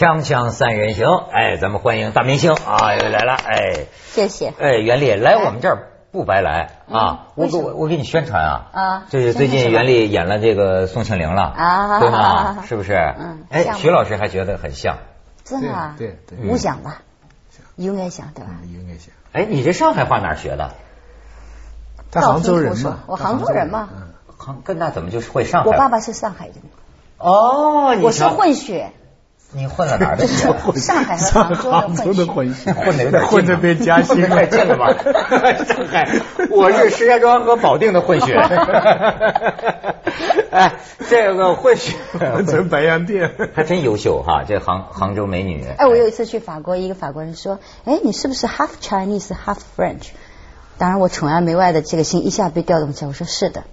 锵锵三人行，哎，咱们欢迎大明星啊，又来了，哎，谢谢。哎，袁立来我们这儿不白来啊，我给我我给你宣传啊，啊就是最近袁立演了这个宋庆龄了啊对吗？是不是？嗯哎，徐老师还觉得很像，真的啊？对对对我想吧，应该想对吧？嗯，应该想。哎，你这上海话哪学的？他杭州人嘛，我杭州人嘛嗯杭跟那怎么就是会上海？我爸爸是上海人，哦，你我是混血，你混了哪儿的 血？上海和上杭州的杭混血。州 的混，混的有点混的被嘉兴混得太近了吧？上海，我是石家庄和保定的混血。哎，这个混血混成白洋淀。还真优秀哈，这杭杭州美女。哎，我有一次去法国，一个法国人说：“哎，你是不是 half Chinese half French？” 当然，我宠爱梅外的这个心一下被调动起来。我说：“是的。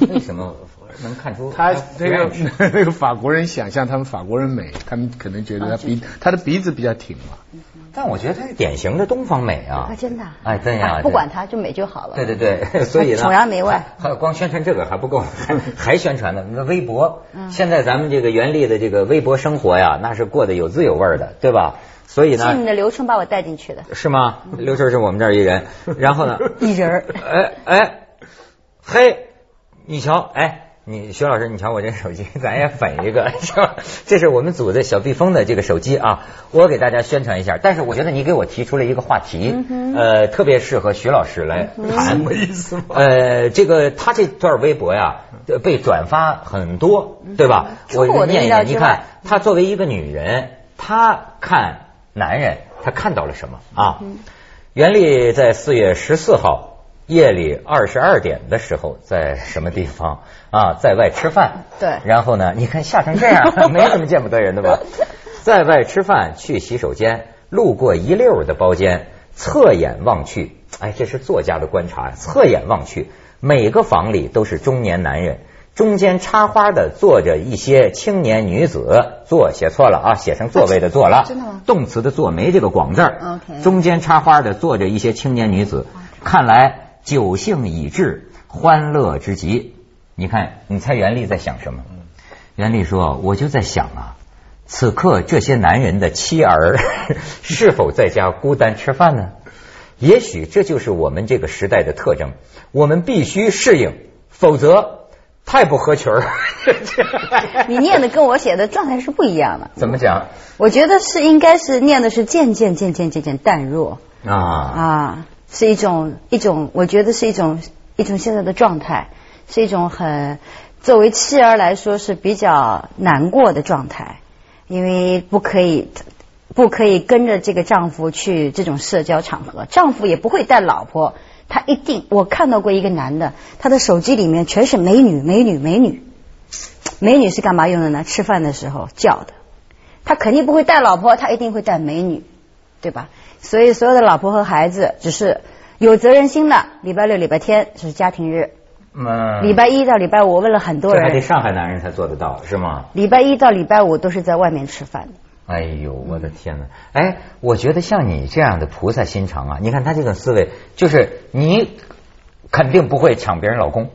为什么能看出他那个 那个法国人想象他们法国人美，他们可能觉得他鼻他的鼻子比较挺嘛。但我觉得他是典型的东方美啊啊，。真的啊？哎，真呀啊，不管他，就美就好了。对对对，所以呢，崇洋媚外还还光宣传这个还不够，还还宣传呢。那微博，嗯现在咱们这个袁立的这个微博生活呀，那是过得有滋有味的，对吧？所以呢，是你的刘春把我带进去的，是吗？刘春是我们这儿一人，然后呢，一人儿。哎哎，嘿，你瞧，哎。你徐老师，你瞧我这手机，咱也粉一个，是吧？这是我们组的小蜜蜂的这个手机啊，我给大家宣传一下。但是我觉得你给我提出了一个话题，呃，特别适合徐老师来谈。什么意思嘛呃，这个他这段微博呀，呃被转发很多，对吧？我念一念，你看，他作为一个女人，她看男人，她看到了什么啊？袁立在四月十四号夜里二十二点的时候，在什么地方啊？在外吃饭。对然后呢？你看吓成这样，没什么见不得人的吧？在外吃饭，去洗手间，路过一溜儿的包间，侧眼望去，哎，这是作家的观察。侧眼望去，每个房里都是中年男人，中间插花的坐着一些青年女子。坐写错了啊，写成座位的坐了。真的吗动词的坐没这个广字儿。OK 中间插花的坐着一些青年女子，看来酒兴已至，欢乐之极。你看，你猜袁立在想什么？袁立说：“我就在想啊，此刻这些男人的妻儿 是否在家孤单吃饭呢？也许这就是我们这个时代的特征，我们必须适应，否则太不合群儿。你念的跟我写的状态是不一样的。怎么讲我觉得是应该是念的是渐渐渐渐渐渐淡弱啊？啊，是一种一种，我觉得是一种一种现在的状态，是一种很作为妻儿来说是比较难过的状态，因为不可以不可以跟着这个丈夫去这种社交场合，丈夫也不会带老婆，他一定我看到过一个男的，他的手机里面全是美女美女美女，美女是干嘛用的呢？吃饭的时候叫的。他肯定不会带老婆，他一定会带美女，对吧？所以所有的老婆和孩子只是有责任心的。礼拜六、礼拜天是家庭日，嗯，礼拜一到礼拜五，我问了很多这还得，上海男人才做得到，是吗？礼拜一到礼拜五都是在外面吃饭的。哎呦，我的天哪！哎，我觉得像你这样的菩萨心肠啊，你看他这个思维，就是你肯定不会抢别人老公。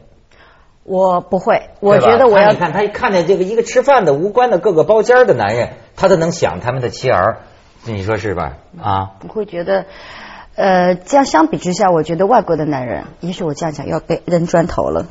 我不会，我觉得我要你看他一看见这个一个吃饭的无关的各个包间的男人，他都能想他们的妻儿，你说是吧？啊，我会觉得，呃，这样相比之下，我觉得外国的男人，也许我这样讲要被扔砖头了。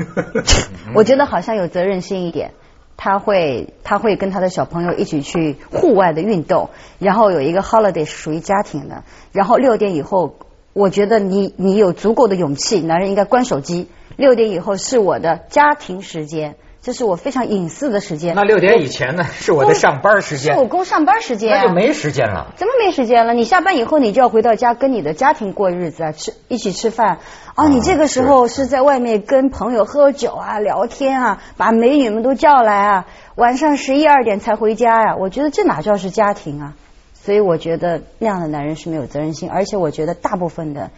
我觉得好像有责任心一点，他会他会跟他的小朋友一起去户外的运动，然后有一个 holiday 是属于家庭的，然后六点以后，我觉得你你有足够的勇气，男人应该关手机，六点以后是我的家庭时间。这是我非常隐私的时间。那六点以前呢，是我的上班时间是，我公上班时间、啊，那就没时间了。怎么没时间了？你下班以后你就要回到家跟你的家庭过日子啊，吃一起吃饭哦。啊你这个时候是在外面跟朋友喝酒啊、聊天啊，把美女们都叫来啊，晚上十一二点才回家呀、我觉得这哪叫是家庭啊？所以我觉得那样的男人是没有责任心，而且我觉得大部分的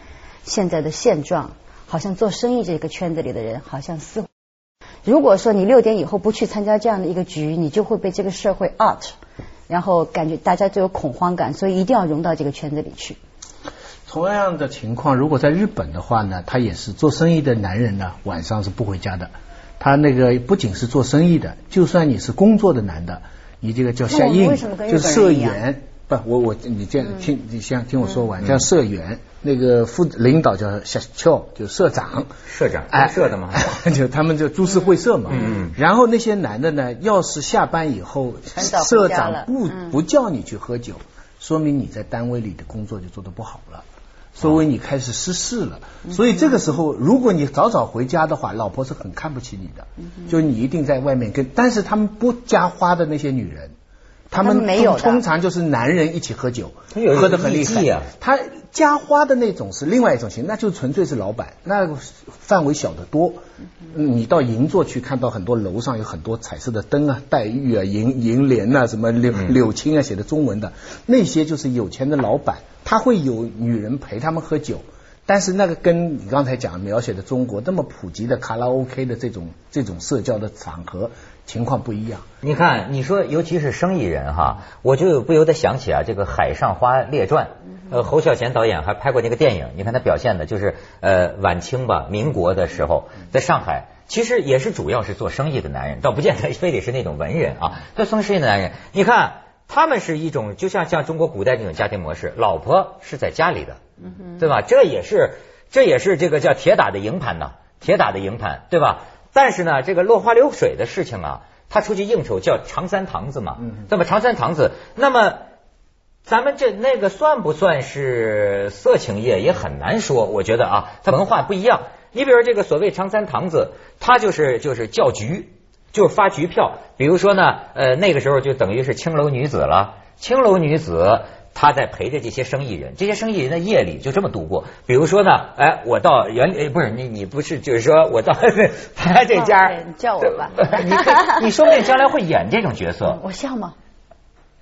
现在的现状，好像做生意这个圈子里的人，好像似乎。如果说你六点以后不去参加这样的一个局，你就会被这个社会 out，然后感觉大家都有恐慌感，所以一定要融到这个圈子里去。同样的情况，如果在日本的话呢，他也是做生意的男人呢，晚上是不回家的。他那个不仅是做生意的，就算你是工作的男的，你这个叫下那我们印，为什么跟日就社员。不，我我你这样听，你先听我说完，叫社员，那个副领导叫下校，就是社长。社长哎，社的嘛，就他们就株式会社嘛。嗯嗯然后那些男的呢，要是下班以后，社长不嗯不叫你去喝酒，说明你在单位里的工作就做得不好了。说明你开始失势了，嗯所以这个时候，如果你早早回家的话，老婆是很看不起你的。嗯就你一定在外面跟，但是他们不加花的那些女人，他们没有通常就是男人一起喝酒，喝得很厉害啊。他加花的那种是另外一种型，那就纯粹是老板，那个范围小得多。嗯你到银座去看到很多楼上有很多彩色的灯啊，黛玉啊、银银莲啊、什么柳嗯柳青啊写的中文的，那些就是有钱的老板，他会有女人陪他们喝酒。但是那个跟你刚才讲描写的中国那么普及的卡拉 OK 的这种这种社交的场合情况不一样。你看，你说尤其是生意人哈，我就不由得想起啊，这个《海上花列传》，呃，侯孝贤导演还拍过那个电影，你看他表现的就是呃晚清吧，民国的时候，在上海，其实也是主要是做生意的男人，倒不见得 非得是那种文人啊，做生意的男人，你看他们是一种就像像中国古代这种家庭模式，老婆是在家里的，对吧？这也是这也是这个叫铁打的营盘呐，铁打的营盘，对吧？但是呢，这个落花流水的事情啊，他出去应酬叫长三堂子嘛，嗯那么长三堂子，那么咱们这那个算不算是色情业也很难说，我觉得啊，它文化不一样。你比如这个所谓长三堂子，他就是就是叫局，就是发局票。比如说呢，呃，那个时候就等于是青楼女子了，青楼女子。她在陪着这些生意人，这些生意人的夜里就这么度过。比如说呢，哎，我到原哎不是你你不是就是说我到 他这家，你叫我吧 你你说不定将来会演这种角色。我像吗？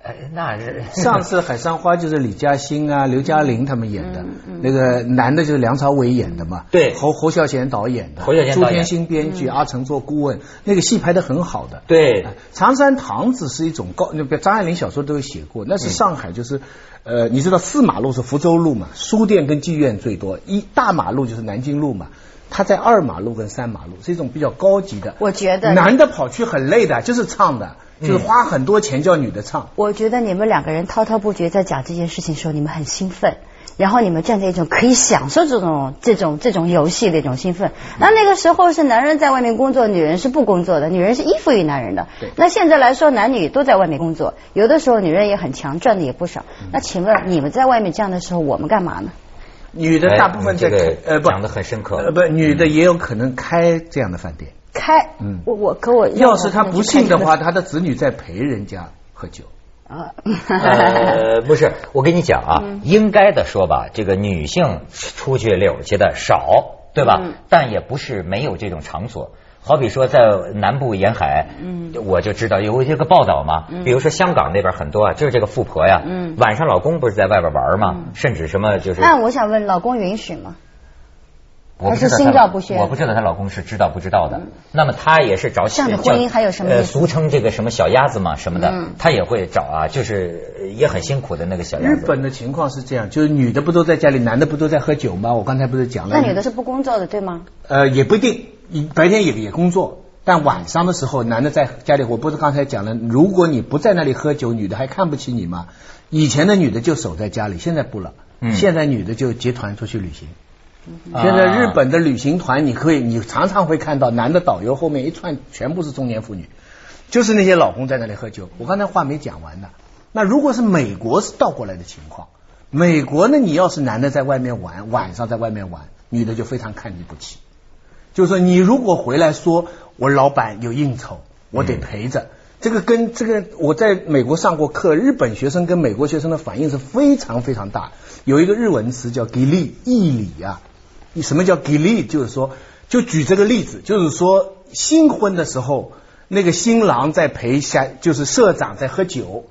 哎，那是上次《海上花》就是李嘉欣啊、刘嘉玲他们演的，嗯那个男的就是梁朝伟演的嘛，对侯侯孝贤导演的，侯孝贤导演朱天心编剧，阿成做顾问，那个戏拍的很好的。对哎长山堂子是一种高，那个张爱玲小说都有写过，那是上海就是。呃，你知道四马路是福州路嘛？书店跟妓院最多，一大马路就是南京路嘛。他在二马路跟三马路是一种比较高级的。我觉得男的跑去很累的，就是唱的，就是嗯花很多钱叫女的唱。我觉得你们两个人滔滔不绝在讲这件事情的时候，你们很兴奋，然后你们站在一种可以享受这种这种这种游戏的一种兴奋。那那个时候是男人在外面工作，女人是不工作的，女人是依附于男人的对。那现在来说，男女都在外面工作，有的时候女人也很强，赚的也不少。那请问你们在外面这样的时候，我们干嘛呢？女的大部分在哎你这个呃不讲的很深刻呃不，女的也有可能开这样的饭店。开，嗯我我可我要是他不信的话，他她的子女在陪人家喝酒。啊，呃，不是，我跟你讲啊，嗯应该的说吧，这个女性出去溜去的少，对吧？嗯但也不是没有这种场所。好比说，在南部沿海，嗯我就知道有这个报道嘛。比如说香港那边很多啊，就是这个富婆呀，嗯晚上老公不是在外边玩嘛，甚至什么就是。那我想问，老公允许吗？我不知道还是心她照不宣我不知道她老公是知道不知道的。那么她也是找这样的叫婚姻还有什么呃，俗称这个什么小鸭子嘛什么的嗯，她也会找啊，就是呃也很辛苦的那个小鸭子。日本的情况是这样，就是女的不都在家里，男的不都在喝酒吗？我刚才不是讲了？那女的是不工作的，对吗？呃也不一定，白天也也工作，但晚上的时候，男的在家里，我不是刚才讲了，如果你不在那里喝酒，女的还看不起你吗？以前的女的就守在家里，现在不了，嗯现在女的就结团出去旅行。啊现在日本的旅行团，你可以，你常常会看到男的导游后面一串全部是中年妇女，就是那些老公在那里喝酒。我刚才话没讲完呢。那如果是美国是倒过来的情况，美国呢，你要是男的在外面玩，晚上在外面玩，女的就非常看你不起。就是说，你如果回来说我老板有应酬，我得陪着。这个跟这个我在美国上过课，日本学生跟美国学生的反应是非常非常大。有一个日文词叫 “gili”，义理啊。什么叫给力就是说，就举这个例子，就是说新婚的时候，那个新郎在陪下，就是社长在喝酒。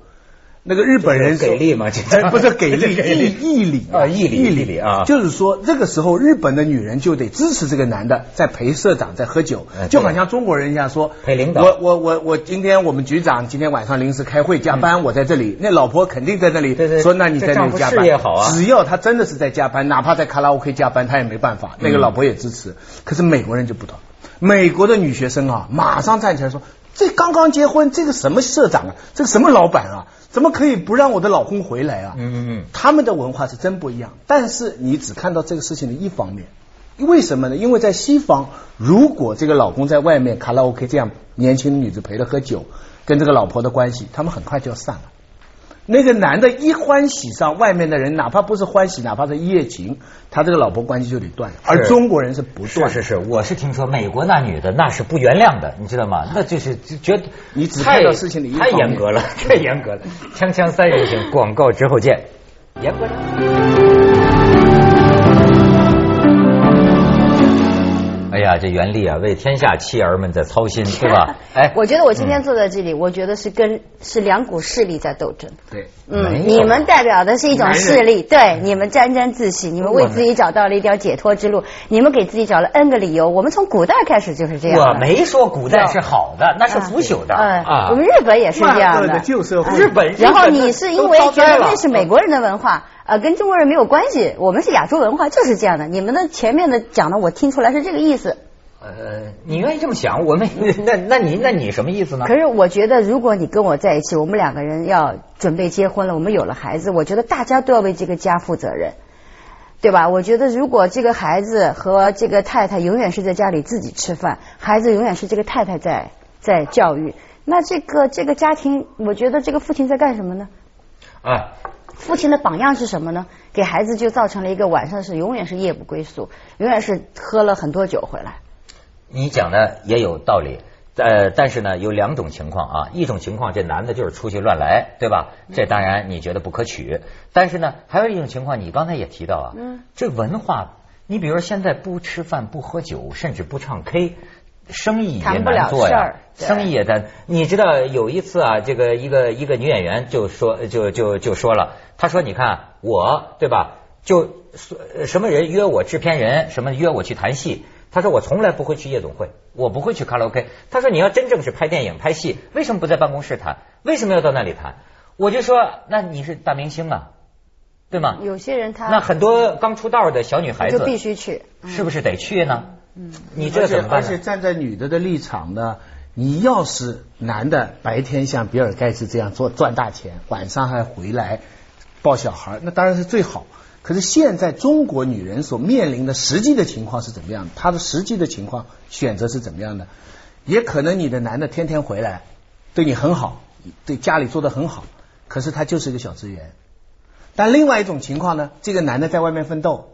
那个日本人给力吗这哎不是给力，义义理啊义理义义理啊。就是说这个时候日本的女人就得支持这个男的在陪社长在喝酒哎，就好像中国人一样说陪领导。我我我我今天我们局长今天晚上临时开会加班，我在这里，那老婆肯定在那里说那你在那里加班。只要他真的是在加班，哪怕在卡拉 OK 加班，他也没办法，那个老婆也支持。可是美国人就不同，美国的女学生啊，马上站起来说。这刚刚结婚，这个什么社长啊，这个什么老板啊，怎么可以不让我的老公回来啊？嗯嗯嗯，他们的文化是真不一样，但是你只看到这个事情的一方面，为什么呢？因为在西方，如果这个老公在外面卡拉 OK 这样年轻的女子陪着喝酒，跟这个老婆的关系，他们很快就要散了。那个男的一欢喜上，外面的人哪怕不是欢喜，哪怕是一夜情，他这个老婆关系就得断。而中国人是不断。是是是，我是听说美国那女的那是不原谅的，你知道吗？那就是觉得你只看到事情的一太严格了，太严格了。锵锵三人行，广告之后见。严格呀，这袁立啊，为天下妻儿们在操心，对吧？哎，我觉得我今天坐在这里，我觉得是跟是两股势力在斗争。对，嗯，你们代表的是一种势力，对，你们沾沾自喜，你们为自己找到了一条解脱之路，你们给自己找了 N 个理由。我们从古代开始就是这样。我没说古代是好的，那是腐朽的啊。我们日本也是这样的旧社会。日本，然后你是因为觉得那是美国人的文化。呃，跟中国人没有关系，我们是亚洲文化，就是这样的。你们的前面的讲的，我听出来是这个意思。呃，你愿意这么想，我们 那那你那你什么意思呢？可是我觉得，如果你跟我在一起，我们两个人要准备结婚了，我们有了孩子，我觉得大家都要为这个家负责任，对吧？我觉得如果这个孩子和这个太太永远是在家里自己吃饭，孩子永远是这个太太在在教育，那这个这个家庭，我觉得这个父亲在干什么呢？啊。父亲的榜样是什么呢？给孩子就造成了一个晚上是永远是夜不归宿，永远是喝了很多酒回来。你讲的也有道理，呃，但是呢，有两种情况啊，一种情况这男的就是出去乱来，对吧？这当然你觉得不可取。但是呢，还有一种情况，你刚才也提到啊，这文化，你比如说现在不吃饭、不喝酒，甚至不唱 K。生意也难做呀，生意也难。你知道有一次啊，这个一个一个女演员就说就就就说了，她说你看我对吧？就什么人约我制片人，什么约我去谈戏，她说我从来不会去夜总会，我不会去卡拉 OK。她说你要真正是拍电影拍戏，为什么不在办公室谈？为什么要到那里谈？我就说那你是大明星啊，对吗？有些人他那很多刚出道的小女孩子就必须去，是不是得去呢？嗯，你这怎么办？而且站在女的的立场呢，你要是男的白天像比尔盖茨这样做赚大钱，晚上还回来抱小孩，那当然是最好。可是现在中国女人所面临的实际的情况是怎么样的？她的实际的情况选择是怎么样的？也可能你的男的天天回来对你很好，对家里做的很好，可是他就是一个小职员。但另外一种情况呢，这个男的在外面奋斗。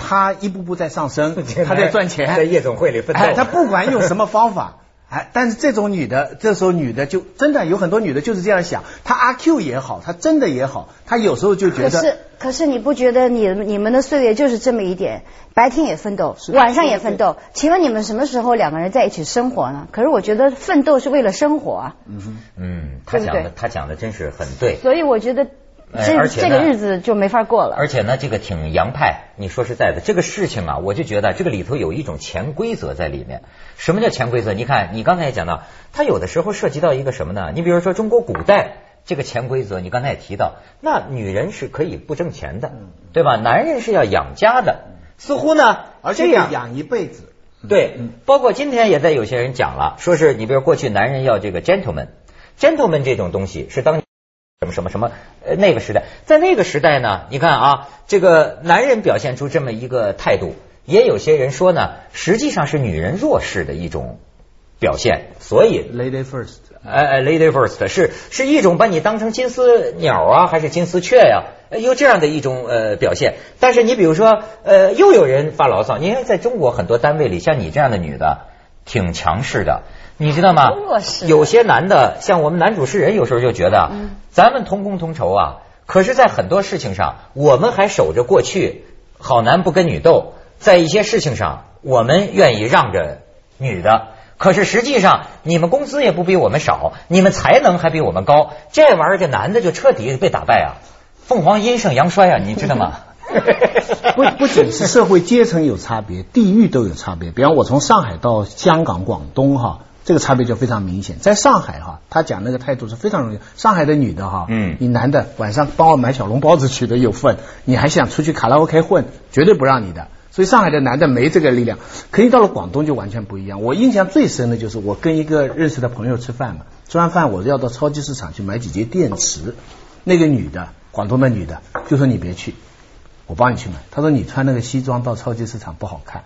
他一步步在上升，他在赚钱，在夜总会里奋斗。他不管用什么方法，哎，但是这种女的，这时候女的就真的有很多女的就是这样想。她阿 Q 也好，她真的也好，她有时候就觉得。可是，可是你不觉得你你们的岁月就是这么一点？白天也奋斗，晚上也奋斗。请问你们什么时候两个人在一起生活呢？可是我觉得奋斗是为了生活啊。嗯哼，嗯，他讲的他讲的真是很对。所以我觉得。这这个日子就没法过了。而且呢，这个挺洋派。你说实在的，这个事情啊，我就觉得这个里头有一种潜规则在里面。什么叫潜规则？你看，你刚才也讲到，它有的时候涉及到一个什么呢？你比如说中国古代这个潜规则，你刚才也提到，那女人是可以不挣钱的，对吧？男人是要养家的。似乎呢，而且养一辈子。对，包括今天也在有些人讲了，说是你比如过去男人要这个 gentleman，gentleman 这种东西是当。什么什么什么？呃，那个时代，在那个时代呢？你看啊，这个男人表现出这么一个态度，也有些人说呢，实际上是女人弱势的一种表现。所以，lady first，哎哎，lady first 是是一种把你当成金丝鸟啊，还是金丝雀呀？有这样的一种呃表现。但是你比如说，呃，又有人发牢骚。你看，在中国很多单位里，像你这样的女的，挺强势的。你知道吗？有些男的，像我们男主持人，有时候就觉得，咱们同工同酬啊。可是，在很多事情上，我们还守着过去，好男不跟女斗。在一些事情上，我们愿意让着女的。可是实际上，你们工资也不比我们少，你们才能还比我们高。这玩意儿，这男的就彻底被打败啊！凤凰阴盛阳衰啊，你知道吗？不不仅是社会阶层有差别，地域都有差别。比方我从上海到香港、广东哈。这个差别就非常明显，在上海哈，他讲那个态度是非常容易。上海的女的哈，嗯，你男的晚上帮我买小笼包子取得有份，你还想出去卡拉 OK 混，绝对不让你的。所以上海的男的没这个力量，可以到了广东就完全不一样。我印象最深的就是我跟一个认识的朋友吃饭嘛，吃完饭我要到超级市场去买几节电池，那个女的，广东的女的就说你别去，我帮你去买。她说你穿那个西装到超级市场不好看。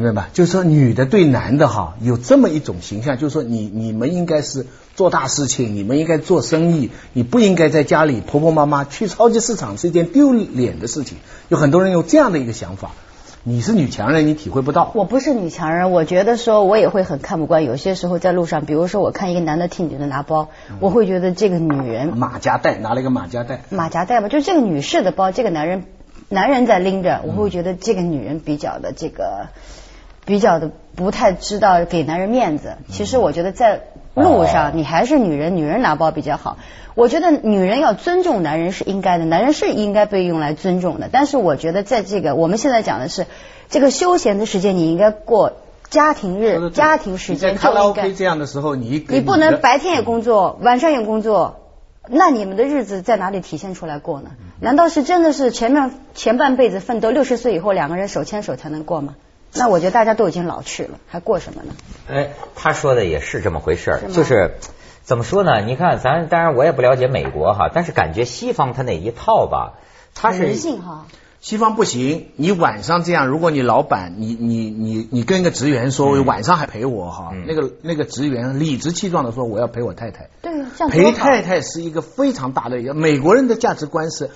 明白吧？就是说，女的对男的哈有这么一种形象，就是说，你你们应该是做大事情，你们应该做生意，你不应该在家里婆婆妈妈去超级市场是一件丢脸的事情。有很多人有这样的一个想法。你是女强人，你体会不到。我不是女强人，我觉得说我也会很看不惯。有些时候在路上，比如说我看一个男的替女的拿包，我会觉得这个女人马夹带拿了一个马夹带，马夹带吧，就是这个女士的包，这个男人男人在拎着，我会觉得这个女人比较的这个。比较的不太知道给男人面子。其实我觉得在路上，你还是女人，女人拿包比较好。我觉得女人要尊重男人是应该的，男人是应该被用来尊重的。但是我觉得在这个我们现在讲的是这个休闲的时间，你应该过家庭日、家庭时间就应该这样的时候，你你不能白天也工作，晚上也工作，那你们的日子在哪里体现出来过呢？难道是真的是前面前半辈子奋斗，六十岁以后两个人手牵手才能过吗？那我觉得大家都已经老去了，还过什么呢？哎，他说的也是这么回事儿，就是怎么说呢？你看，咱当然我也不了解美国哈，但是感觉西方他那一套吧，他是人性哈。西方不行，你晚上这样，如果你老板，你你你你跟一个职员说晚上还陪我哈，那个那个职员理直气壮的说我要陪我太太。对，陪太太是一个非常大的一个美国人的价值观是。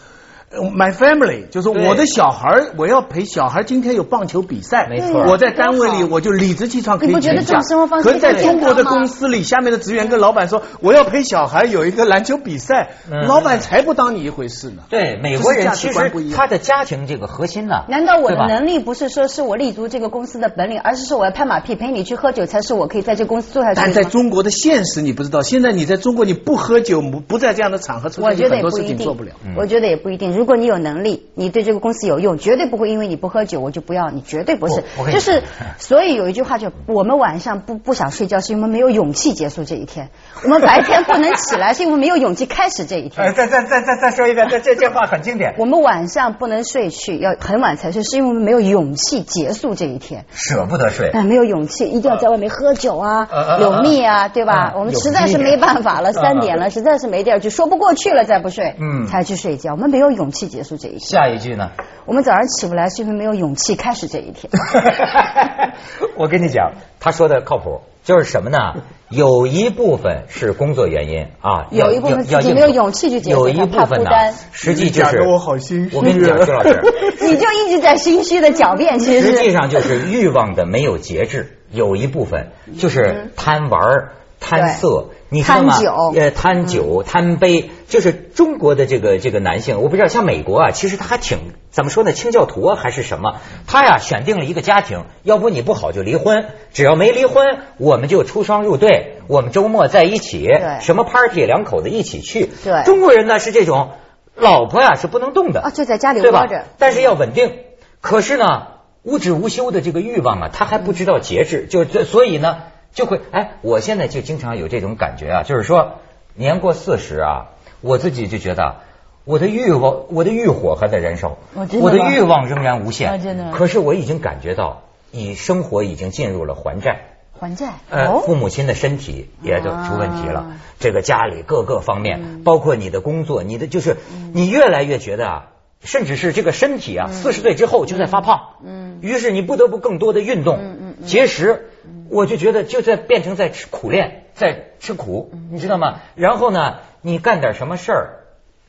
My family 就是我的小孩，我要陪小孩。今天有棒球比赛，没错。我在单位里，我就理直气壮可以请假。可是在中国的公司里，下面的职员跟老板说，我要陪小孩有一个篮球比赛，老板才不当你一回事呢。对，美国人其实他的家庭这个核心呢？难道我的能力不是说是我立足这个公司的本领，而是说我要拍马屁陪你去喝酒，才是我可以在这公司做下去？但在中国的现实你不知道，现在你在中国你不喝酒，不不在这样的场合出现，很多事情做不了。我觉得也不一定。如果你有能力。你对这个公司有用，绝对不会因为你不喝酒我就不要你，绝对不是。就是所以有一句话就我们晚上不不想睡觉，是因为没有勇气结束这一天；我们白天不能起来，是因为没有勇气开始这一天。再再再再再说一遍，这这这话很经典。我们晚上不能睡去，要很晚才睡，是因为我们没有勇气结束这一天，舍不得睡。哎，没有勇气，一定要在外面喝酒啊，有蜜啊，对吧？我们实在是没办法了，三点了，实在是没地儿去，说不过去了，再不睡，嗯，才去睡觉。我们没有勇气结束这一天。下一句呢？我们早上起不来，是因为没有勇气开始这一天。我跟你讲，他说的靠谱，就是什么呢？有一部分是工作原因啊，有一部分自己没有勇气去解决，有一部分呢，实际就是我好心虚。我跟你讲，徐老师，你就一直在心虚的狡辩，其实实际上就是欲望的没有节制，有一部分就是贪玩贪色。你看嘛，呃，贪酒贪杯，就是中国的这个这个男性，我不知道像美国啊，其实他还挺怎么说呢？清教徒啊还是什么？他呀选定了一个家庭，要不你不好就离婚，只要没离婚，我们就出双入对，我们周末在一起，什么 party 两口子一起去。对，中国人呢是这种，老婆呀是不能动的啊，就在家里窝着，但是要稳定。可是呢，无止无休的这个欲望啊，他还不知道节制，就所以呢。就会哎，我现在就经常有这种感觉啊，就是说年过四十啊，我自己就觉得我的欲望，我的欲火还在燃烧，我的欲望仍然无限。真的。可是我已经感觉到，你生活已经进入了还债。还债。呃，父母亲的身体也就出问题了，这个家里各个方面，包括你的工作，你的就是你越来越觉得啊，甚至是这个身体啊，四十岁之后就在发胖。嗯。于是你不得不更多的运动，节食。我就觉得就在变成在吃苦练，在吃苦，你知道吗？然后呢，你干点什么事儿，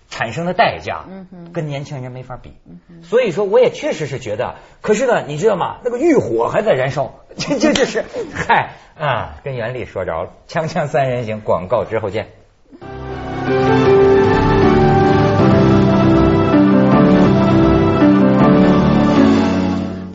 产生的代价，跟年轻人没法比。所以说，我也确实是觉得，可是呢，你知道吗？那个欲火还在燃烧，这这就是 嗨啊，跟袁立说着了。锵锵三人行，广告之后见。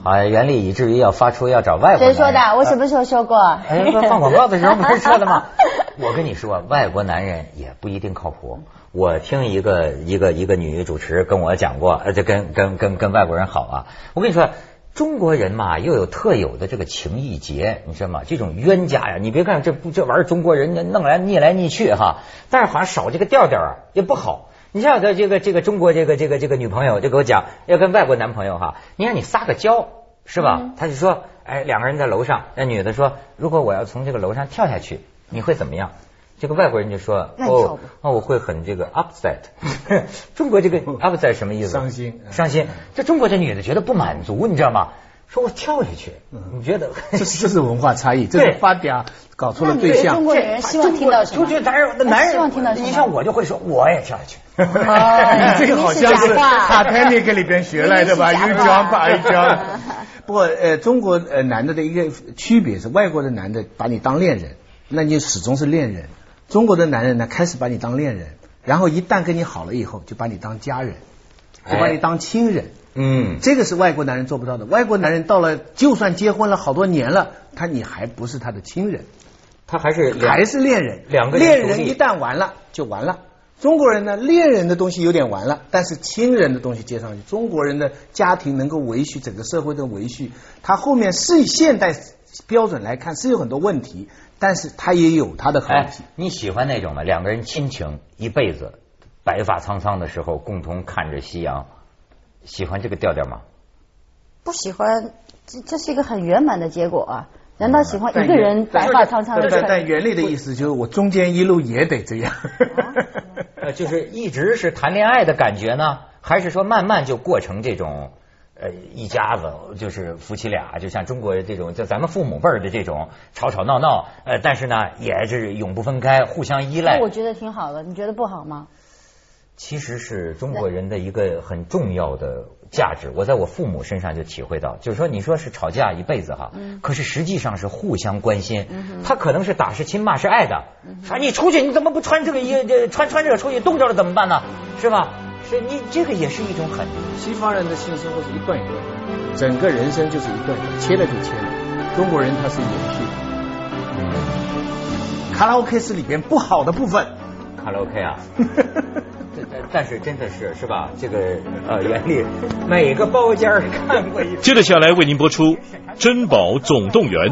啊，袁立以至于要发出要找外国谁说的？我什么时候说过？哎，放广告的时候不是说的吗？我跟你说，外国男人也不一定靠谱。我听一个一个一个女主持跟我讲过，而且跟跟跟跟外国人好啊。我跟你说，中国人嘛，又有特有的这个情义结，你知道吗？这种冤家呀，你别看这这玩意儿，中国人弄来腻来腻去哈，但是好像少这个调调啊，也不好。你像这这个这个中国这个这个这个女朋友就给我讲，要跟外国男朋友哈，你看你撒个娇是吧？嗯他就说，哎，两个人在楼上，那女的说，如果我要从这个楼上跳下去，你会怎么样？这个外国人就说，哦那我会很这个 upset。中国这个 upset 什么意思？伤心伤心。这中国这女的觉得不满足，你知道吗？说我跳下去，你觉得？这是这是文化差异，这对是发嗲搞错了对象中。国女人希望听到什么？就觉得男人，男人希望听到什么？你像我就会说，我也跳下去。你这个好像是明明是假话 Titanic 里边学来的吧？You 明明是假 jump, I jump。不过呃，中国呃男的的一个区别是，外国的男的把你当恋人，那你始终是恋人；中国的男人呢，开始把你当恋人，然后一旦跟你好了以后，就把你当家人，就把你当亲人。嗯，这个是外国男人做不到的。外国男人到了，就算结婚了好多年了，他你还不是他的亲人，他还是还是恋人。两个人恋人一旦完了就完了。中国人呢，恋人的东西有点完了，但是亲人的东西接上去。中国人的家庭能够维系整个社会的维系，他后面是以现代标准来看是有很多问题，但是他也有他的好哎。，你喜欢那种吗？两个人亲情一辈子，白发苍苍的时候共同看着夕阳，喜欢这个调调吗？不喜欢，这这是一个很圆满的结果啊！难道喜欢一个人白发苍苍的但事？但袁立的意思就是，我中间一路也得这样。呃，就是一直是谈恋爱的感觉呢，还是说慢慢就过成这种呃一家子，就是夫妻俩，就像中国这种，就咱们父母辈儿的这种吵吵闹闹，呃，但是呢也是永不分开，互相依赖那。我觉得挺好的，你觉得不好吗？其实是中国人的一个很重要的价值，我在我父母身上就体会到，就是说你说是吵架一辈子哈，可是实际上是互相关心，他可能是打是亲骂是爱的，说你出去你怎么不穿这个衣这穿穿这个出去冻着了怎么办呢？是吧？是你这个也是一种很西方人的性生活是一段一段的，整个人生就是一段一段，切了就切了。中国人他是延续的。卡拉 OK 是里边不好的部分。卡拉 OK 啊。但是真的是是吧？这个呃，袁立每个包间看过一次。接着下来为您播出《珍宝总动员》。